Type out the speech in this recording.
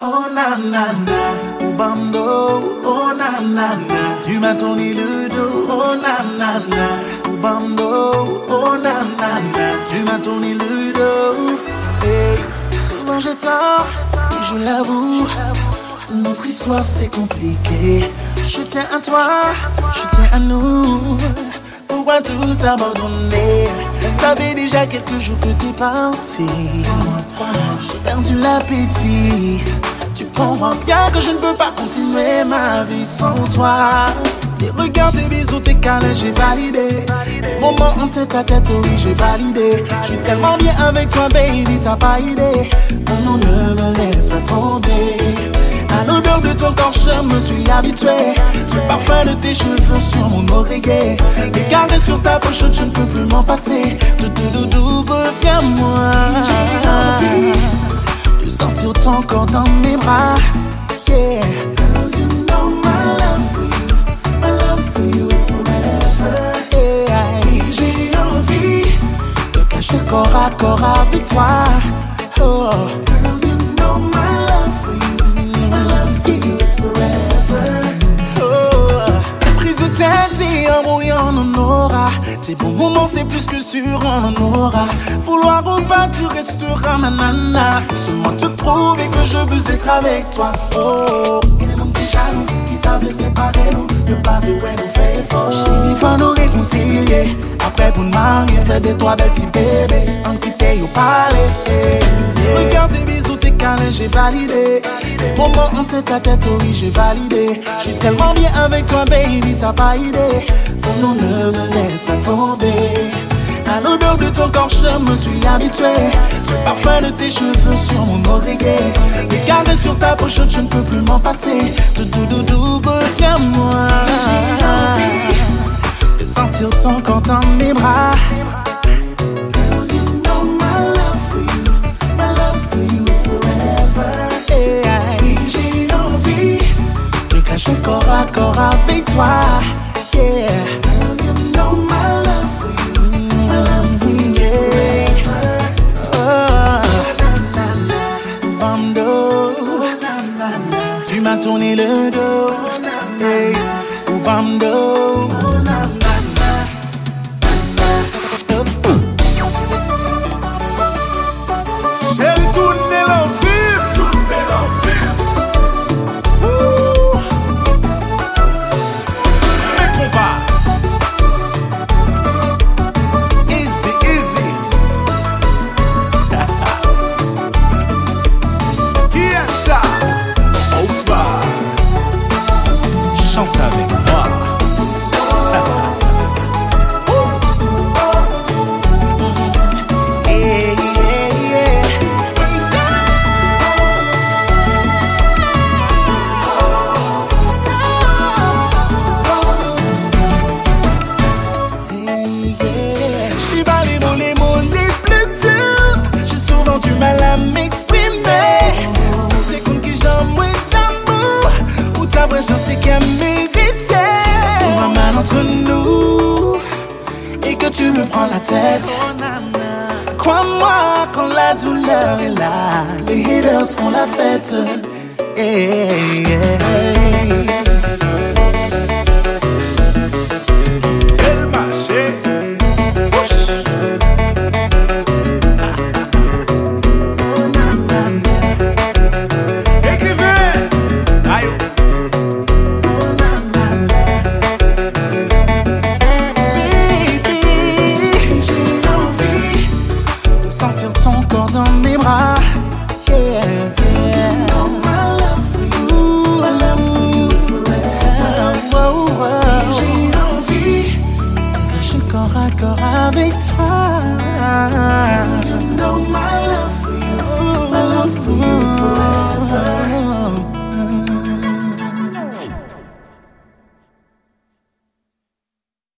Oh na na oh na na na, tu m'as tourné le dos, oh na na oh na na na, tu m'as tourné le dos. Hey, souvent j'ai tort, je l'avoue, notre histoire c'est compliqué. Je tiens à toi, je tiens à nous. Pourquoi tout abandonner Ça fait déjà quelques jours que t'es parti. J'ai perdu l'appétit. Tu comprends bien que je ne peux pas continuer ma vie sans toi. Tes regards, tes bisous, tes câlins, j'ai validé. Les moments en tête à tête, oui, j'ai validé. Je suis tellement bien avec toi, baby, t'as pas idée. Je me suis habitué. Le parfum de tes cheveux sur mon oreiller. Les caresses sur ta poche, je ne peux plus m'en passer. Doudou, doudou, reviens-moi. J'ai envie de sentir ton corps dans mes bras. Yeah. J'ai envie de cacher corps à corps avec toi. Oh. Brouillon en aura. Tes bons moments, c'est plus que sûr, on en aura. Vouloir ou pas, tu resteras ma nana. Laisse-moi te prouver que je veux être avec toi. Oh, il est monde qui jaloux, qui t'avait séparé nous. Pas vu où nous fait fort. Chérie, va nous réconcilier. Après, pour nous marier, faire de toi belle petit bébé. En quitter ou parler. Regarde tes bisous, j'ai validé. Les moments en tête à tête, oui, j'ai validé. Je suis tellement bien avec toi, baby, t'as pas idée. Oh non, ne me laisse pas tomber. À l'odeur de ton corps, je me suis habitué. Le parfum de tes cheveux sur mon oreiller. Les caresses sur ta poche, je ne peux plus m'en passer. Doudou, doudou, reviens-moi. J'ai envie de sentir ton corps dans mes bras. Corps avec toi. Yeah. À m'exprimer. C'est comme qui j'en moins d'amour. Ou ta vraie chance qu'à mériter. On va mal entre nous. Et que tu me prends la tête. Crois-moi, quand la douleur est là, les haters font la fête. Hey, yeah. sentir ton corps dans mes bras. Yeah, yeah. Oh, my love for you, my love for you is forever. Oh, oh, oh. J'ai envie que je suis corps à corps avec toi. You know my love for you, my love for you is forever.